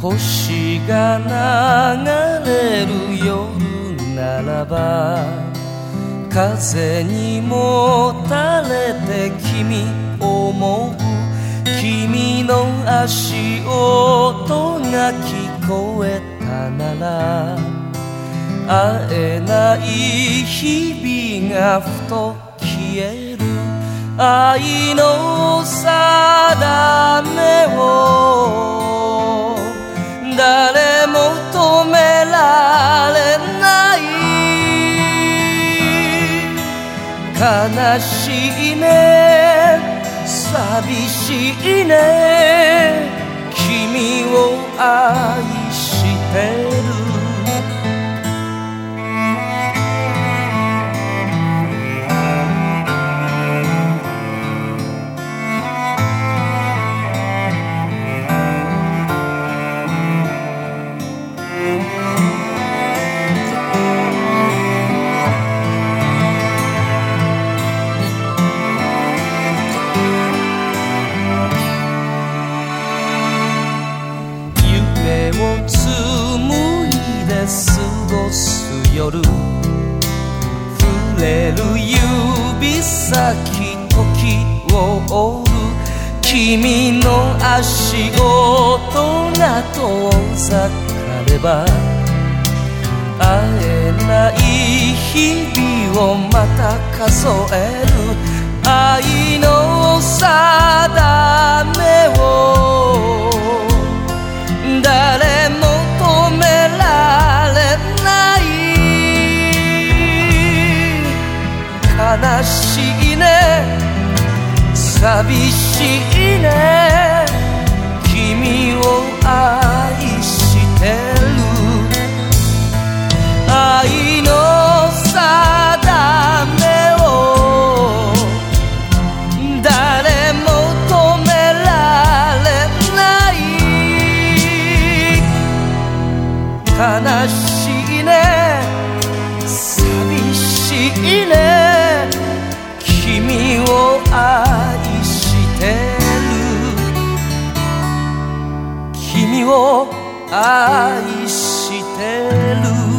星が流れる夜ならば風にもたれて君思う。君の足音が聞こえたなら会えない日々がふと消える。愛の定めを誰も止められない。悲しいね。寂しいね。君を愛してる。夜触れる指先時を追う。君の足音が遠ざかれば会えない日々をまた数える。愛の悲しいね。寂しいね。君を愛してる。愛の定めを誰も止められない。悲しいね。寂しいね。君を愛してる。